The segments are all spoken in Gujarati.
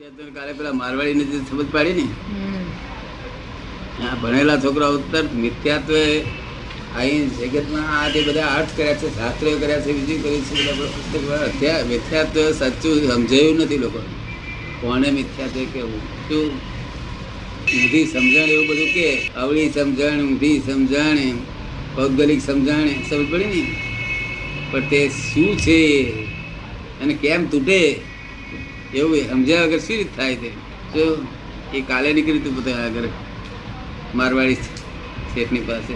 કાલે પેલા મારવાડીને જે સમજ પાડી ને આ ભણેલા છોકરા ઉત્તર મિથ્યાત્વ અહીં જગતમાં આ જે બધા આર્ટ કર્યા છે શાસ્ત્રો કર્યા છે બીજું કર્યું છે બધા પુસ્તક મિથ્યાત્વ સાચું સમજાયું નથી લોકો. કોને મિથ્યાત્વ કેવું શું? ઊંધી સમજણ એવું બધું કે અવળી સમજણ ઊંધી સમજણ ભૌગોલિક સમજણ સમજ પડી ને? પણ તે શું છે? અને કેમ તૂટે? એવું સમજ્યા વગર શું રીત થાય તે જો એ કાલે નીકળ્યું હતું બધા આગળ મારવાડી શેઠની પાસે.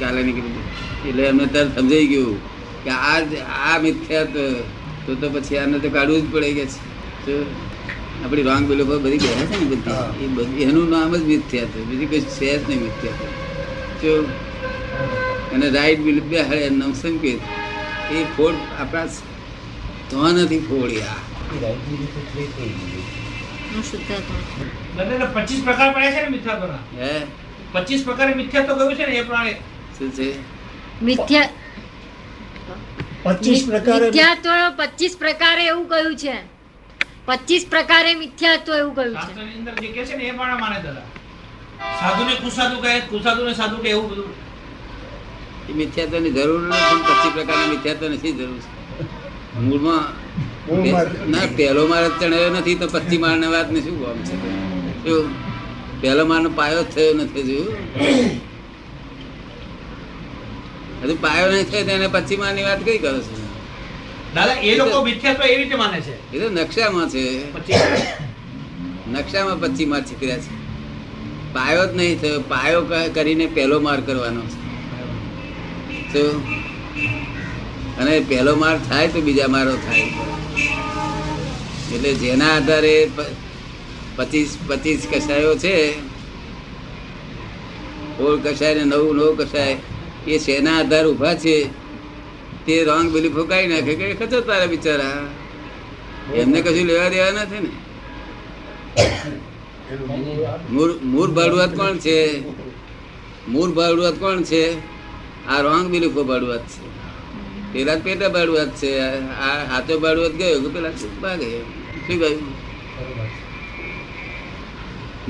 કાલે નીકળ્યું એટલે એમને તરત સમજાઈ ગયું કે આ આ મિથ્યા તો તો પછી આને તો કાઢવું જ પડે કે છે. આપણી રોંગ બિલીફો બધી ગયા છે ને બધી? એ બધી એનું નામ જ મિથ્યા છે. બીજી કઈ છે જ નહીં મિથ્યાત્વ જો અને રાઈટ બિલીફ બે હળે નામ એ ફોડ આપણા તો નથી ફોડ્યા પચીસ પ્રકાર છે ને મિથ્યાત્વના? હે? પચીસ પ્રકારે મિથ્યાત્વ કહ્યું છે ને એ પ્રમાણે શું છે? મિથ્યા પચીસ પ્રકારે મિથ્યાત્વ પચીસ પ્રકારે એવું કહ્યું છે? પચીસ પ્રકારે મિથ્યાત્વ એવું કહ્યું છે? અંદર જે કહે છે ને એ પ્રમાણે માને દાદા. સાધુને કુસાધુ કહે કુસાધુને સાધુ કે એવું બધું. એ મિથ્યાત્વની જરૂર નથી પચીસ પ્રકારના મિથ્યાત્વ નથી જરૂર છે? મૂળમાં ના પહેલો માર ચણાયો નથી તો પચી માળની વાત ને શું કામ છે? જો પહેલો મારનો પાયો થયો નથી જો હજુ પાયો નહીં થયો તેને પચી માળની વાત કઈ કરો છો? દાદા એ લોકો મિથ્યાત્વ એ રીતે માને છે? એ તો નકશામાં છે. નકશામાં પચી માર છીકર્યા છે. પાયો જ નહીં થયો. પાયો કરીને પહેલો માર કરવાનો છે. શું? અને પહેલો માર થાય તો બીજા મારો થાય. એટલે જેના આધારે પચીસ પચીસ કસાયો છે ઓળ કસાય ને નવું નવું કસાય, એ શેના આધાર ઊભા છે, તે રોંગ બિલીફો કાઢી નાખે કે ખચો તારા બિચારા. એમને કશું લેવા દેવા નથી ને. મૂર ભાડુઆત કોણ છે? મૂળ ભાડુઆત કોણ છે? આ રોંગ બિલીફો ભાડુઆત છે. પેલા પેટા ભાડુઆત છે, આ હાથો ભાડુઆત ગયો કે પેલા શું ભાગે? શું કહ્યું?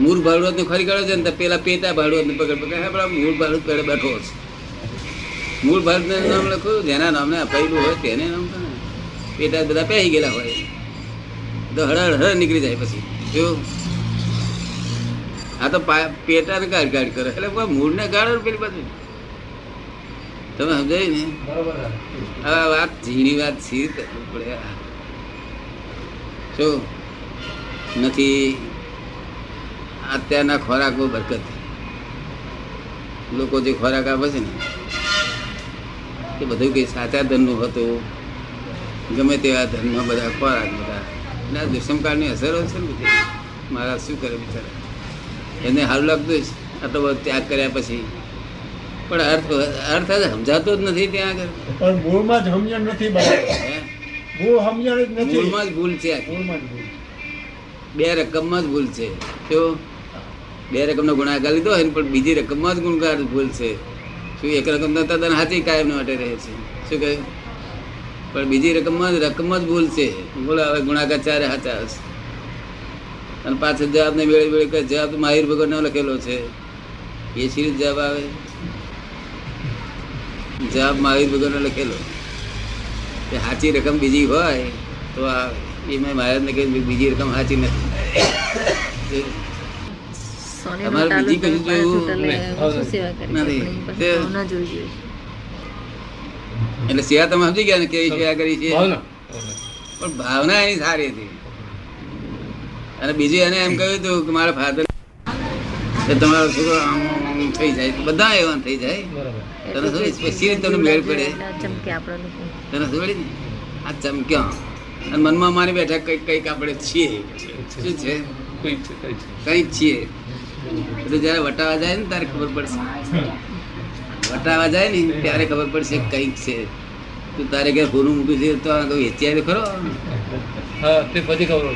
મૂળ ભાડુઆતનું ખરી કાઢો છે ને પેલા પેટા ભાડુઆત ને પકડ પકડ. આપણા મૂળ ભાડુઆત પેડે બેઠો છે મૂળ ભાડુત નામ લખ્યું જેના નામને અપાયેલું હોય તેને નામ પેટા બધા પહેરી ગયેલા હોય. તો હળ હળ નીકળી જાય પછી. જો. આ તો પેટાને ગાઢ ગાઢ કરે. એટલે મૂળને ગાળો પેલી બાજુ. તમે સમજાય ને? હવે આ વાત ઝીણી વાત છે કરવું પડે. શું નથી અત્યારના ખોરાક બહુ બરકત લોકો જે ખોરાક આપે છે ને એ બધું કંઈ સાચા ધનનું હતું. ગમે તેવા ધનમાં બધા ખોરાક બધા. અને આ દુષ્મકાળની અસરો છે ને બધી. મારા શું કરે બિચારા? એને સારું લાગતું જ આટલો બધો ત્યાગ કર્યા પછી. પણ અર્થ અર્થ સમજાતો જ નથી ત્યાં આગળ. પણ મૂળમાં જ સમજણ નથી મૂળ સમજણ જ નથી. મૂળમાં જ ભૂલ છે મૂળમાં જ ભૂલ. બે રકમમાં જ ભૂલ છે. જો બે રકમનો ગુણાકાર લીધો હોય પણ બીજી રકમમાં જ ગુણકાર ભૂલ છે. શું એક રકમ તો તદ્દન સાચી કાયમ માટે રહે છે. શું કહ્યું? પણ બીજી રકમમાં જ રકમમાં જ ભૂલ છે. ભૂલ હવે ગુણાકાર ચારે સાચા હશે અને પાછળ જવાબને વેળે વેળે કહે જવાબ તો માહિર ભગવાનનો લખેલો છે. એ સી રીતે જવાબ આવે. જવાબ મહાવીર ભગવાનનો લખેલો. કે સાચી રકમ બીજી હોય તો આ એ મેં મહારાજને કહ્યું બીજી રકમ સાચી નથી. અમારે બીજી કશું જોયું? નથી. એટલે સેવા તમે સમજી ગયા ને કેવી સેવા કરી છે? પણ ભાવના એની સારી હતી. અને બીજું એને એમ કહ્યું હતું કે મારા ફાધર તમારો છોકરો થઈ જાય બધા એવા થઈ જાય. તને શું સ્પેશિયલી તમને મેળ પડે. તને ખબર ને આ ચમક્યા. અને મનમાં મારી બેઠા કંઈક કંઈક આપણે છીએ. શું છે? કંઈક છીએ. એટલે જ્યારે વટાવા જાય ને ત્યારે ખબર પડશે. વટાવા જાય ને ત્યારે ખબર પડશે કંઈક છે. તું તારે કે ફોનું મૂક્યું છે તો આ કોઈ વેચ્યા ખરો. ખરો તે પછી ખબર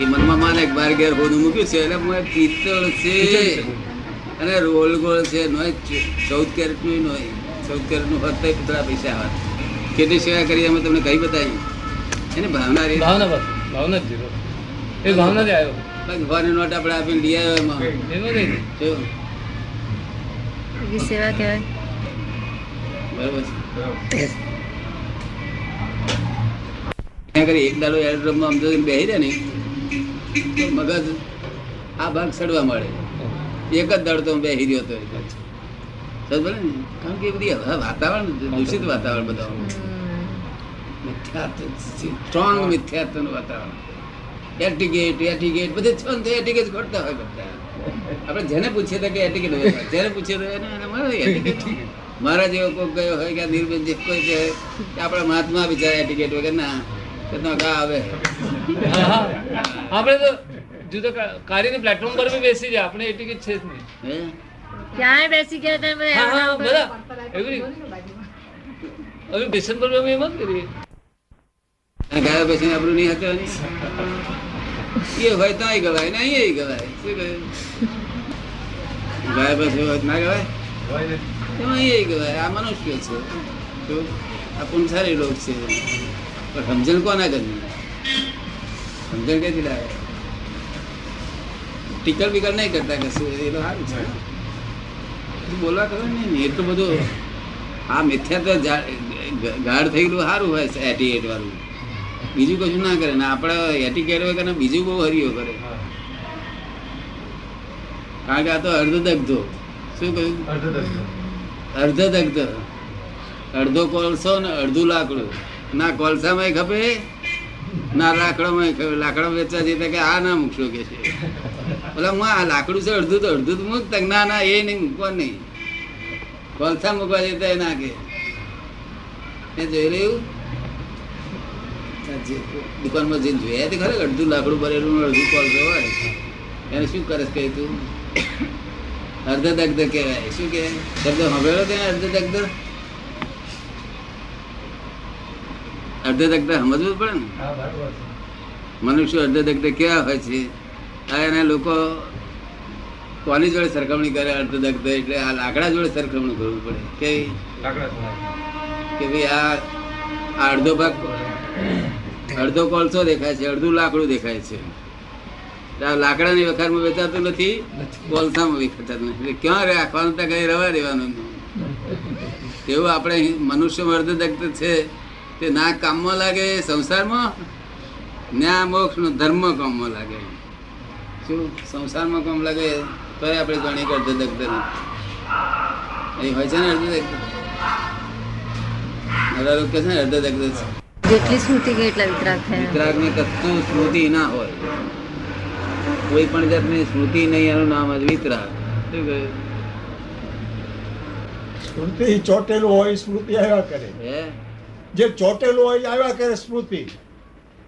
એ મનમાં માને બાર ઘેર ફોનું મૂક્યું છે એટલે મને પિત્તળ છે. અને રોલ ગોળ છે નોય ચૌદ કેરેટનું નોય. ચૌદ કેરેટનું હોત તો પૂતળા પૈસા આવત કેટલી સેવા કરી અમે તમને કઈ બતાવી એને ભાવના રહી. ભાવના બસ. ભાવના જ. એ ભાવના જ આવ્યો. બાકી ભગવાનની નોટ આપણે આપીને લઈ આવ્યો એમાં. જો, એવી સેવા કહેવાય. બરોબર છે. ત્યાં કરી એક દાડો એરોડ્રોમમાં આમ જોઈને બેસી રહે ને મગજ આ ભાગ સડવા મળે એક જ દળ તો બે રહ્યો ને. કારણ કે બધી વાતાવરણ, દૂષિત વાતાવરણ બધા સ્ટ્રોંગ મિથ્યાત્વનું વાતાવરણ. એટીકેટ એટીકેટ બધે છો ને તો એટીકેટ ખોટતા હોય બધા. આપણે જેને પૂછીએ તો કે એટીકેટ હોય. જેને પૂછીએ તો એને મળે એટીકેટ મારા જેવો કોઈ ગયો હોય કે નિર્બંધ કોઈ કહે કે આપણા મહાત્મા બિચારા એટીકેટ વગર ના કે તો આવે. આપણે તો જુદા કાર્યની પ્લેટફોર્મ પર બી બેસી જાય આપણે એટલી કઈ છે જ નહીં. ક્યાંય બેસી ગયા તમે બધા હા હા બધા. એવરી હવે બેસન પર અમે એમ જ કરીએ ગયા પછી આપણું નહીં હકવાની એ હોય તો અહીં ગવાય ને અહીં ગવાય. શું કહે? ગયા પછી હોય ના ગવાય? એમાં અહીં ગવાય. આ મનુષ્ય છે. તો આ પુનસારી લોક છે. પણ સમજણ કોના કરી સમજણ ક્યાંથી લાવે? ટીકર બીકર નહીં કરતા કશું એ તો સારું છે. બોલવા કરો ને એટલું બધું આ મિથ્યા તો ગાઢ થઈ ગયેલું સારું હોય એટીએટ વાળું. બીજું કશું ના કરે ને આપણે એટીકેટ હોય ને બીજું બહુ હરિયો કરે. કારણ કે આ તો અર્ધદગ્ધો શું કહ્યું? અર્ધદગ્ધ અડધો કોલસો ને અડધું લાકડું. ના કોલસામાં ખપે ના લાકડામાં લાકડા વેચવા જઈએ કે આ ના મૂકશો કે છે. બોલા હું આ લાકડું છે અડધું તો અડધું તો મૂક તક ના ના એ નહીં મૂકવા નહીં. કોલસા મૂકવા જતા ના કે. એ જોઈ રહ્યું દુકાનમાં જઈને જોયા તે ખરે અડધું લાકડું ભરેલું અડધું કોલસો હોય. એને શું કરે કહે તું? અર્ધદગ્ધ કહેવાય. શું કહેવાય શબ્દ અર્ધ દગ્ધ અર્ધ દગ્ધ સમજવું પડે ને? મનુષ્ય અર્ધદગ્ધ કેવા હોય છે? એના લોકો કોની જોડે સરખામણી કરે અર્ધદગ્ધ એટલે આ લાકડા જોડે સરખામણી કરવું પડે. કે કે ભાઈ આ આ અડધો ભાગ અડધો કોલસો દેખાય છે અડધું લાકડું દેખાય છે. આ લાકડાની વખારમાં વેચાતું નથી કોલસામાં વેચાતું નથી. એટલે ક્યાં રાખવાનું ત્યાં કઈ રવા દેવાનું? એવું આપણે મનુષ્ય અર્ધદગ્ધ છે તે ના કામમાં લાગે સંસારમાં? ના મોક્ષ ધર્મ કામમાં લાગે. શું સંસારમાં કામ લાગે તો આપણે ગણી કરતો નથી એ હોય છે ને અર્ધદગ્ધ બધા લોકો છે ને અર્ધદગ્ધ છે. જેટલી સ્મૃતિ કે એટલા વિતરાગ થાય. વિતરાગ ને કશું સ્મૃતિ ના હોય. કોઈ પણ જાતની સ્મૃતિ નહીં એનું નામ જ વિતરાગ. શું કહ્યું? સ્મૃતિ ચોટેલું હોય સ્મૃતિ આવ્યા કરે. હે? જે ચોટેલું હોય આવ્યા કરે સ્મૃતિ.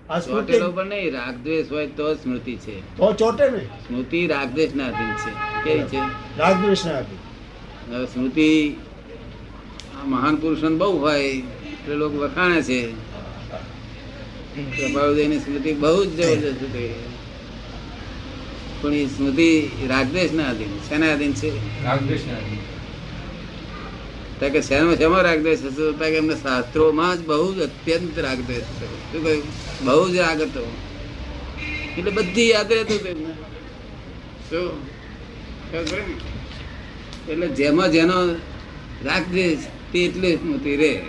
ચોટેલો પણ નહીં રાગદ્વેષ હોય તો સ્મૃતિ છે. તો ચોટે ને સ્મૃતિ રાગદ્વેષ ના અધીન છે. કેવી છે? રાગદ્વેષ ના હતી સ્મૃતિ મહાન પુરુષો બહુ હોય એટલે લોકો વખાણે છે. પ્રભાવદેવની સ્મૃતિ બહુ જ જબરજસ્ત હતી પણ એ સ્મૃતિ રાગદ્વેષ ના અધીન શેના અધીન છે? ત્યાં કે શેનો શેમાં રાગદ્વેષ હશે તો ત્યાં કે એમને શાસ્ત્રોમાં જ બહુ જ અત્યંત રાગદ્વેષ હતો શું કહ્યું? બહુ જ રાગ હતો. એટલે બધી યાદ રહેતું તેમને શું? એટલે જેમાં જેનો રાગદ્વેષ તે એટલે સ્મૃતિ રે.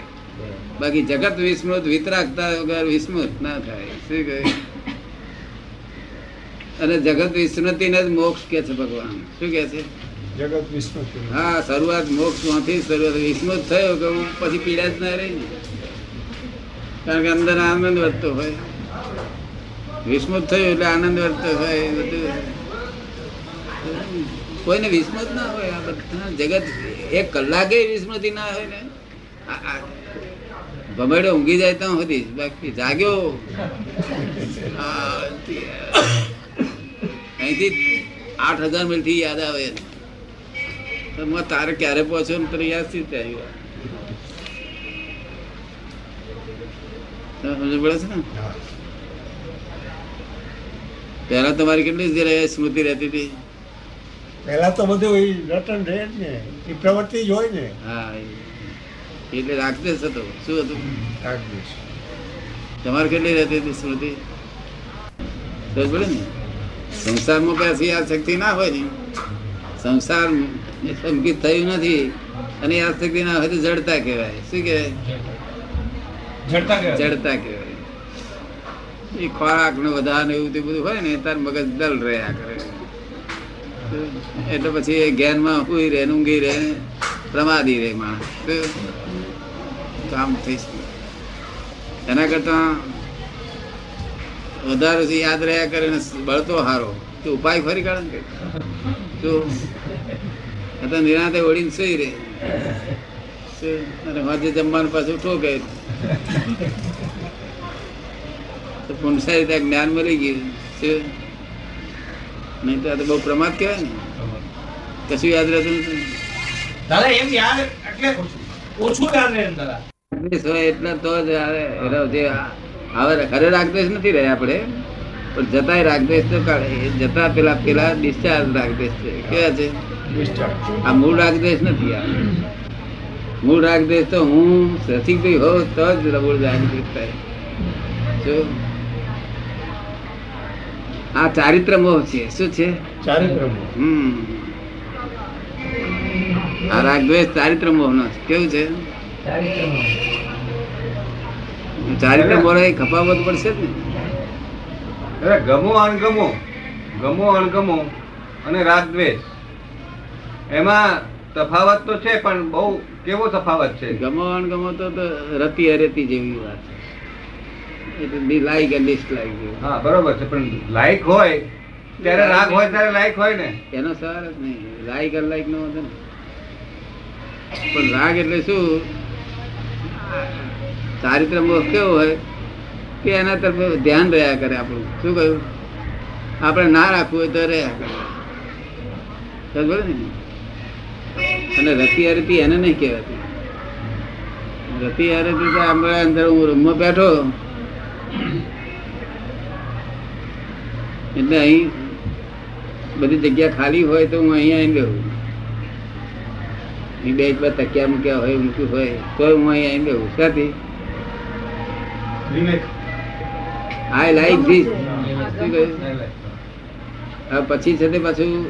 બાકી જગત વિસ્મૃત, વિતરાગતા વગર વિસ્મૃત ના થાય. શું કહ્યું? અને જગત વિસ્મૃતિને જ મોક્ષ કે છે ભગવાન. શું કે છે? જગત વિષ્ણુ હા, શરૂઆત મોક્ષમાંથી, શરૂઆત વિસ્મૃત થયો કે હું પછી પીડા જ ના રહી કારણ કે અંદર આનંદ વધતો હોય. વિસ્મૃત થયું એટલે આનંદ વધતો હોય બધું. કોઈને વિસ્મૃત ના હોય, આ બધા જગત એક કલાકે વિસ્મૃતિ ના હોય ને. ભમેડો ઊંઘી જાય તો હતી બાકી જાગ્યો. અહીંથી આઠ હજાર મિલ યાદ આવે. હું તારે ક્યારે પહોંચ્યો ને તને યાદથી ત્યાં આવ્યું પેલા તમારી કેટલી જ સ્મૃતિ રહેતી હતી? પહેલા તો બધું એ રટન રહે જ ને એ પ્રવૃત્તિ જ હોય ને. હા એટલે રાખતે જ હતો શું હતું? રાગદ્વેષ તમારે કેટલી રહેતી હતી સ્મૃતિ? સમજ પડે ને? સંસારમાં પાછી આ શક્તિ ના હોય ને સંસાર સંકિત થયું નથી. અને આ શક્તિ ના હોય તો જડતા કહેવાય. શું કહેવાય? જડતા કહેવાય. એ ખોરાક ને વધારે એવું તે બધું હોય ને તાર મગજ દલ રહ્યા કરે. એટલે પછી એ જ્ઞાનમાં હુઈ રહે ઊંઘી રહે પ્રમાદી રહે માણસ. કામ થઈ શકે. એના કરતા વધારે યાદ રહ્યા કરે ને બળતો હારો. તો ઉપાય ફરી કાઢ ને તો નિરાતે નિરાંતે ઓળીને સુઈ રહે? અને આજે જમવાનું પાછું ઠોકે. તો પુનસાઈ ત્યાં જ્ઞાન મળી ગયું. શું? નહીં તો આ તો બહુ પ્રમાદ કહેવાય ને. કશું યાદ રહેતું નથી. દાદા એમ યાદ એટલે ઓછું. યાદ રહે દાદા. એટલે તો જ હવે ખરે રાગદ્વેષ નથી રહ્યા આપણે. પણ જતાય રાગદેશ તો કાઢે. જતા પેલા પેલા ડિસ્ચાર્જ રાગદેશ છે. કેવા છે? આ મૂળ રાગદેશ નથી આ. મૂળ રાગદેશ તો હું રસિકભાઈ હોઉં તો જ મૂળ રાગદ્વેષ થાય. જો. આ ચારિત્ર મોહ છે. શું છે? ચારિત્ર હમ. આ રાગદ્વેષ ચારિત્ર મોહ નો કેવું છે? ચારિત્ર મોહ. એ ખપાવત પડશે ને. અરે ગમો અણગમો. ગમો અણગમો અને રાગ દ્વેષ એમાં તફાવત તો છે પણ બહુ કેવો તફાવત છે? ગમો અણગમો તો તો રતી અરેતી જેવી વાત છે. એટલે બી લાઈક એન્ડ ડિસલાઈક જેવું. હા બરોબર છે પણ લાઈક હોય ત્યારે રાગ હોય ત્યારે લાઈક હોય ને. એનો સવાલ જ નહીં. લાઈક અનલાઈક નો હતો ને પણ રાગ એટલે શું? ચારિત્ર મોહ કેવો હોય? કે એના તરફ ધ્યાન રહ્યા કરે આપણું. શું કહ્યું? આપણે ના રાખવું હોય તો રહ્યા કરે. અને રતી અરતી એને નહીં કહેવાતી. રતી અરતી તો આપણે અંદર હું રૂમમાં બેઠો એટલે અહીં બધી જગ્યા ખાલી હોય તો હું અહીંયા આવી બેહું. બે એક બે તકિયા મૂક્યા હોય મૂક્યું હોય તો હું અહીંયા આવી બેહું. સાથી આઈ લાઈક ધીસ પછી છે તે પાછું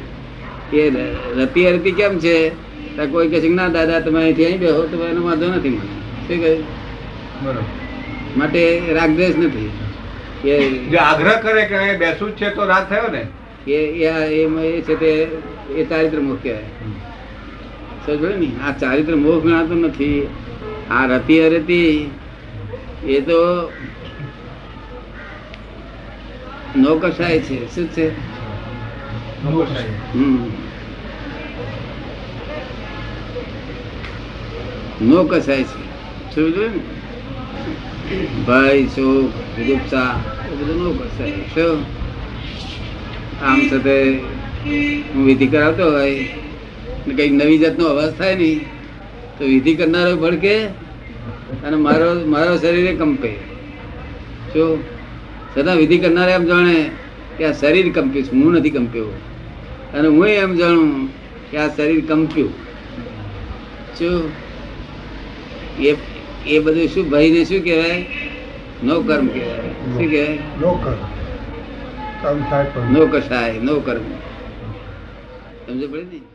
એ રતી અરતી કેમ છે? કોઈ કહે છે ના દાદા તમે અહીંથી અહીં બેહો તો એનો વાંધો નથી મને. શું કહ્યું? બરોબર. માટે રાગદ્વેષ નથી. એ જે આગ્રહ કરે કે બેસું જ છે તો રાગ થયો ને? એ એ એ છે તે એ ચારિત્ર મોહ કહેવાય. ને? આ ચારિત્ર મોહ ગણાતો નથી. આ રતી અરતી એ તો નૌકશાય છે. શું છે? હમ. નૌકશાય છે. શું જોયું ને ભય શોક ગુપ્તા એ બધું નૌકશાય શું? આમ સાથે હું વિધિ કરાવતો હોય ને કંઈક નવી જાતનો અવાજ થાય નહીં તો વિધિ કરનારો ભડકે અને મારો મારો શરીરે કંપે. શું? છતાં વિધિ કરનારે એમ જાણે કે આ શરીર કંપ્યું છે, હું નથી કંપ્યો. અને હું એમ જાણું કે આ શરીર કંપ્યું. શું? એ એ બધું શું ભયને શું કહેવાય? નો કર્મ કહેવાય. શું કહેવાય? નો કર કામ થાય પણ નો કસાય નો કર્મ. સમજ પડે ને?